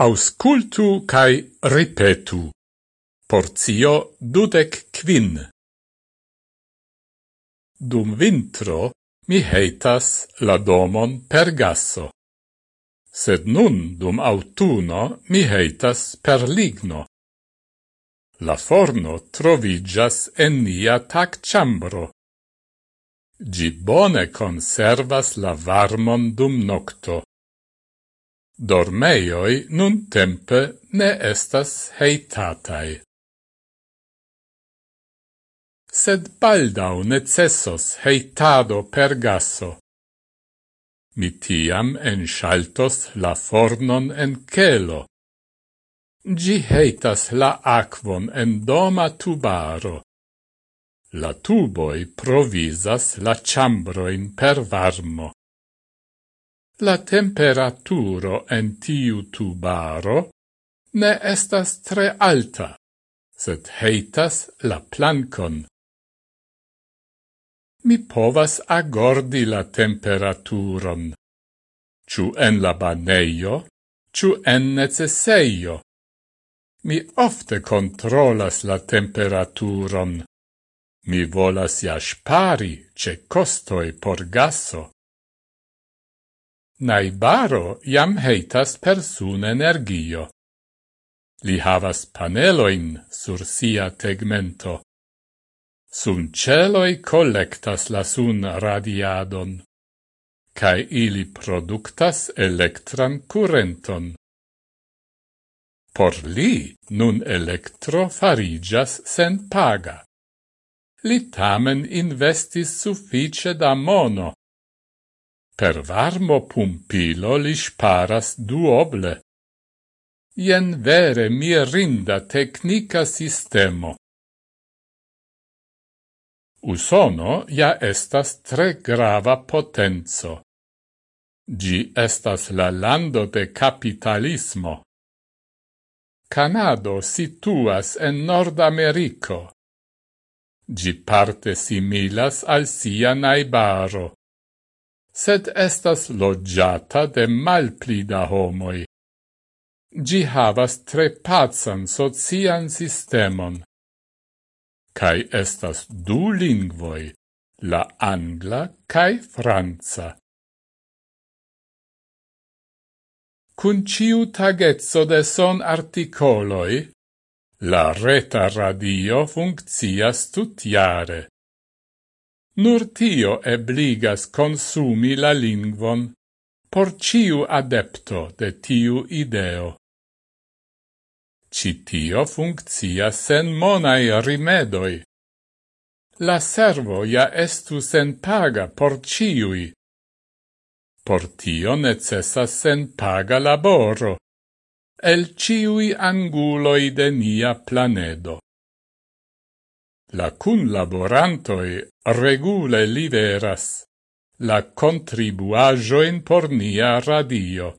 Auscultu cae ripetu. Porzio dudec quin. Dum vintro mi heitas la domon per gasso. Sed nun dum autuno mi heitas per ligno. La forno trovigas en nia tac chambro. Gi bone conservas la varmon dum nocto dormeioi nun tempe ne estas heitatai. Sed baldau necessos heitado per gaso. Mi tiam enxaltos la fornon en celo. Gi heitas la aquon en doma tubaro. La tuboi provisas la chambroin per varmo. La temperaturo en tiu tubaro ne estas tre alta, sed heitas la plancon. Mi povas agordi la temperaturon, ciu en la baneio, ciu en necesseio. Mi ofte controlas la temperaturon. Mi volas ja spari ce costoi por gasso. Naibaro jam heitas per sun energio. Li havas paneloin sur sia tegmento. Sun celoi collectas la sun radiadon, cae ili productas electran curenton. Por li nun electro farigas sen paga. Li tamen investis suffice da mono Per varmo pumpilo li sparas duoble. Ien vere mirinda tecnica sistemo. Usono ja estas tre grava potenzo. Gi estas la lando de capitalismo. Canado situas en Nord Americo. Gi parte similas al sia naibaro sed estas loggiata de malplida homoi. Gi havas tre pazan socian sistemon. Cai estas du lingvoi, la angla cae franca. Cun ciu tagezzo de son articoloi, la reta radio funccias tutiare. Nur tio ebligas consumi la lingvon por ciu adepto de tiu ideo. Citio funccia sen monai rimedoi. La servo ja estu sen paga por ciui. Por tio necessas sen paga laboro, el ciui anguloi de nia planedo. La cun laborantoi regule liveras la contribuajoin por nia radio.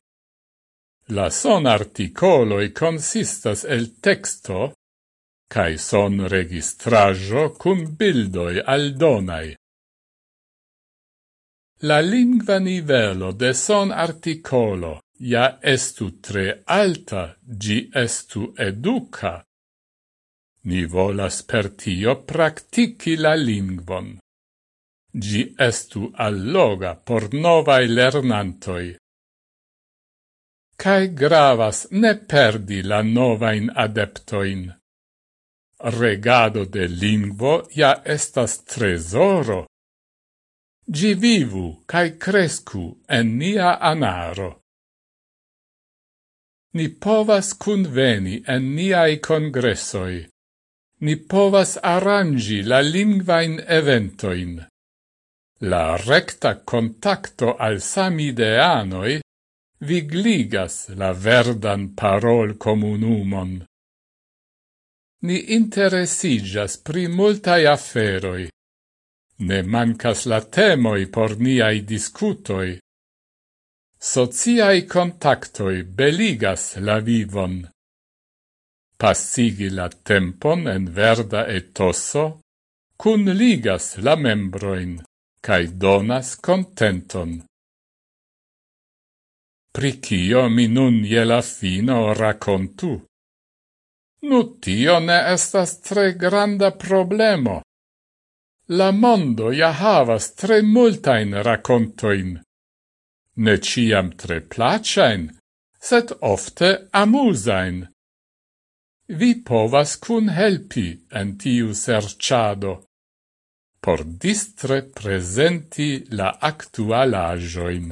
La son articoloi consistas el texto cae son registrajo cum bildoi aldonai. La lingua nivelo de son articolo ja estu tre alta, gi estu educa, Ni volas per tio practici la lingvon. Gi estu alloga por novae lernantoi. Kai gravas ne perdi la novain adeptoin. Regado de lingvo ja estas tresoro. Gi vivu cae crescu en nia anaro ni povas conveni en niai congressoi ni povas arrangi la lingvain eventoin. La recta contacto al samideanoi vigligas la verdan parol comunumon. Ni interesigas pri multae afferoi. Ne mancas la temoi por niai discutoi. Sociai contactoi beligas la vivon passigi la tempon en verda etoso, cun ligas la membroin, cae donas contenton. Pricio mi nun je la fino racontu. Nu tio ne estas tre granda problemo. La mondo ja havas tre multain racontoin. Ne ciam tre placain, set ofte amusain vi povas cun helpi en tiu serciado por distre presenti la actualajoin.